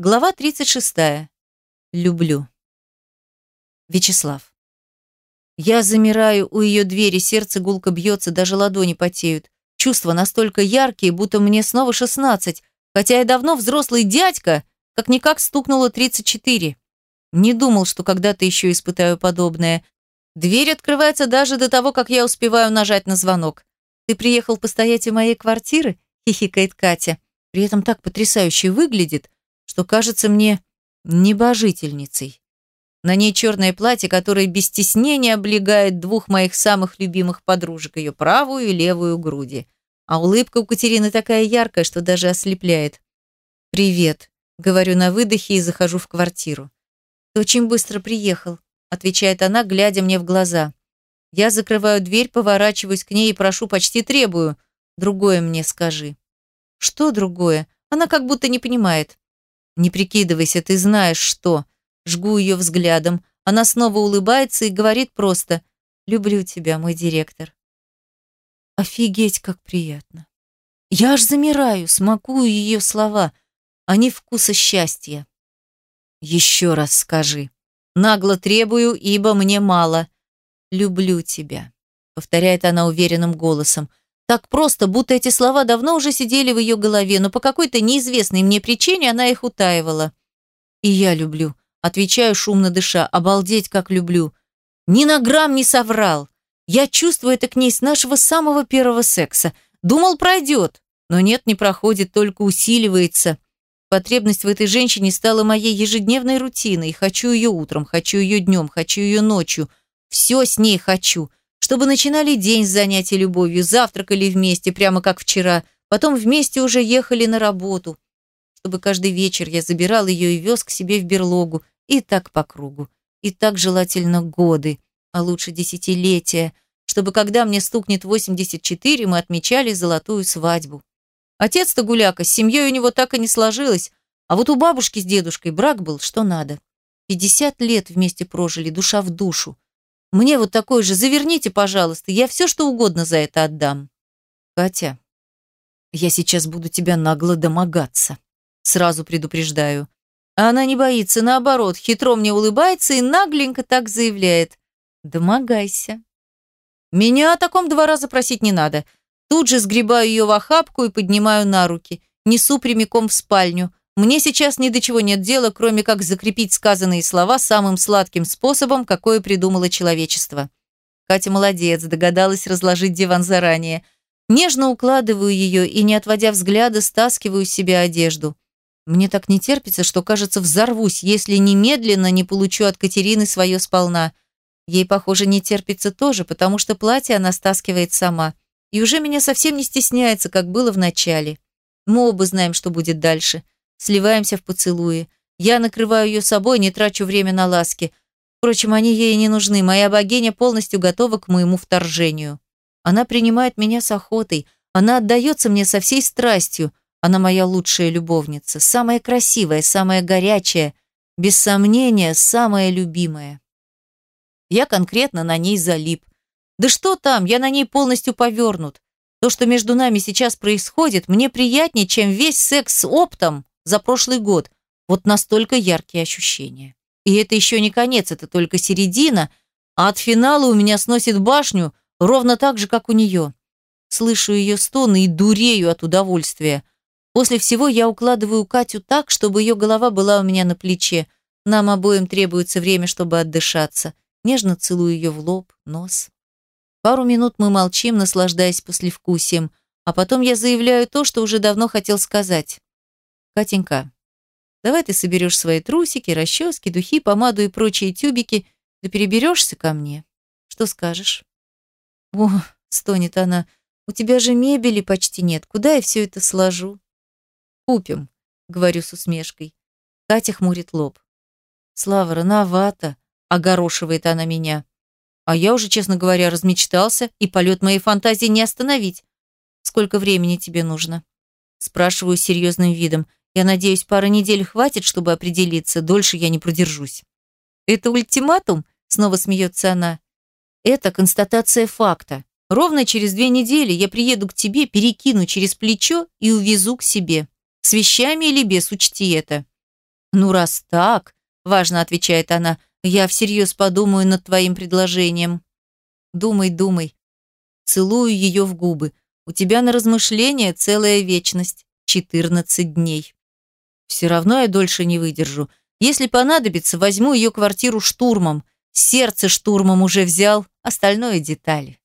Глава 36. Люблю. Вячеслав. Я замираю у ее двери, сердце гулко бьется, даже ладони потеют. Чувства настолько яркие, будто мне снова 16, хотя я давно взрослый дядька, как-никак стукнуло 34. Не думал, что когда-то еще испытаю подобное. Дверь открывается даже до того, как я успеваю нажать на звонок. «Ты приехал постоять у моей квартиры?» – хихикает Катя. При этом так потрясающе выглядит – что кажется мне небожительницей. На ней черное платье, которое без стеснения облегает двух моих самых любимых подружек, ее правую и левую груди. А улыбка у Катерины такая яркая, что даже ослепляет. «Привет», — говорю на выдохе и захожу в квартиру. «Ты очень быстро приехал», — отвечает она, глядя мне в глаза. Я закрываю дверь, поворачиваюсь к ней и прошу, почти требую. «Другое мне скажи». «Что другое?» Она как будто не понимает. Не прикидывайся, ты знаешь что. Жгу ее взглядом. Она снова улыбается и говорит просто «Люблю тебя, мой директор». Офигеть, как приятно. Я аж замираю, смакую ее слова. Они вкуса счастья. Еще раз скажи. Нагло требую, ибо мне мало. Люблю тебя, повторяет она уверенным голосом. Так просто, будто эти слова давно уже сидели в ее голове, но по какой-то неизвестной мне причине она их утаивала. «И я люблю», — отвечаю, шумно дыша, «обалдеть, как люблю». Ни на грамм не соврал. Я чувствую это к ней с нашего самого первого секса. Думал, пройдет, но нет, не проходит, только усиливается. Потребность в этой женщине стала моей ежедневной рутиной. Хочу ее утром, хочу ее днем, хочу ее ночью. Все с ней хочу чтобы начинали день с занятий любовью, завтракали вместе, прямо как вчера, потом вместе уже ехали на работу, чтобы каждый вечер я забирал ее и вез к себе в берлогу, и так по кругу, и так желательно годы, а лучше десятилетия, чтобы когда мне стукнет 84, мы отмечали золотую свадьбу. Отец-то гуляка, с семьей у него так и не сложилось, а вот у бабушки с дедушкой брак был что надо. 50 лет вместе прожили, душа в душу. Мне вот такой же заверните, пожалуйста, я все что угодно за это отдам. Катя, я сейчас буду тебя нагло домогаться. Сразу предупреждаю. А она не боится, наоборот, хитро мне улыбается и нагленько так заявляет. Домогайся. Меня о таком два раза просить не надо. Тут же сгребаю ее в охапку и поднимаю на руки. Несу прямиком в спальню. Мне сейчас ни до чего нет дела, кроме как закрепить сказанные слова самым сладким способом, какое придумало человечество. Катя молодец, догадалась разложить диван заранее. Нежно укладываю ее и, не отводя взгляда, стаскиваю с себя одежду. Мне так не терпится, что, кажется, взорвусь, если немедленно не получу от Катерины свое сполна. Ей, похоже, не терпится тоже, потому что платье она стаскивает сама. И уже меня совсем не стесняется, как было в начале. Мы оба знаем, что будет дальше. Сливаемся в поцелуи. Я накрываю ее собой, не трачу время на ласки. Впрочем, они ей не нужны. Моя богиня полностью готова к моему вторжению. Она принимает меня с охотой. Она отдается мне со всей страстью. Она моя лучшая любовница, самая красивая, самая горячая, без сомнения, самая любимая. Я конкретно на ней залип. Да что там, я на ней полностью повернут. То, что между нами сейчас происходит, мне приятнее, чем весь секс с оптом за прошлый год. Вот настолько яркие ощущения. И это еще не конец, это только середина, а от финала у меня сносит башню ровно так же, как у нее. Слышу ее стоны и дурею от удовольствия. После всего я укладываю Катю так, чтобы ее голова была у меня на плече. Нам обоим требуется время, чтобы отдышаться. Нежно целую ее в лоб, нос. Пару минут мы молчим, наслаждаясь послевкусием, а потом я заявляю то, что уже давно хотел сказать. Катенька, давай ты соберешь свои трусики, расчески, духи, помаду и прочие тюбики, да переберешься ко мне. Что скажешь? О, стонет она, у тебя же мебели почти нет, куда я все это сложу? Купим, говорю с усмешкой. Катя хмурит лоб. Слава, рановато, огорошивает она меня. А я уже, честно говоря, размечтался, и полет моей фантазии не остановить. Сколько времени тебе нужно? Спрашиваю серьезным видом. Я надеюсь, пара недель хватит, чтобы определиться, дольше я не продержусь. Это ультиматум? Снова смеется она. Это констатация факта. Ровно через две недели я приеду к тебе, перекину через плечо и увезу к себе. С вещами или без, учти это. Ну, раз так, важно отвечает она, я всерьез подумаю над твоим предложением. Думай, думай. Целую ее в губы. У тебя на размышление целая вечность. 14 дней. Все равно я дольше не выдержу. Если понадобится, возьму ее квартиру штурмом. Сердце штурмом уже взял, остальное детали.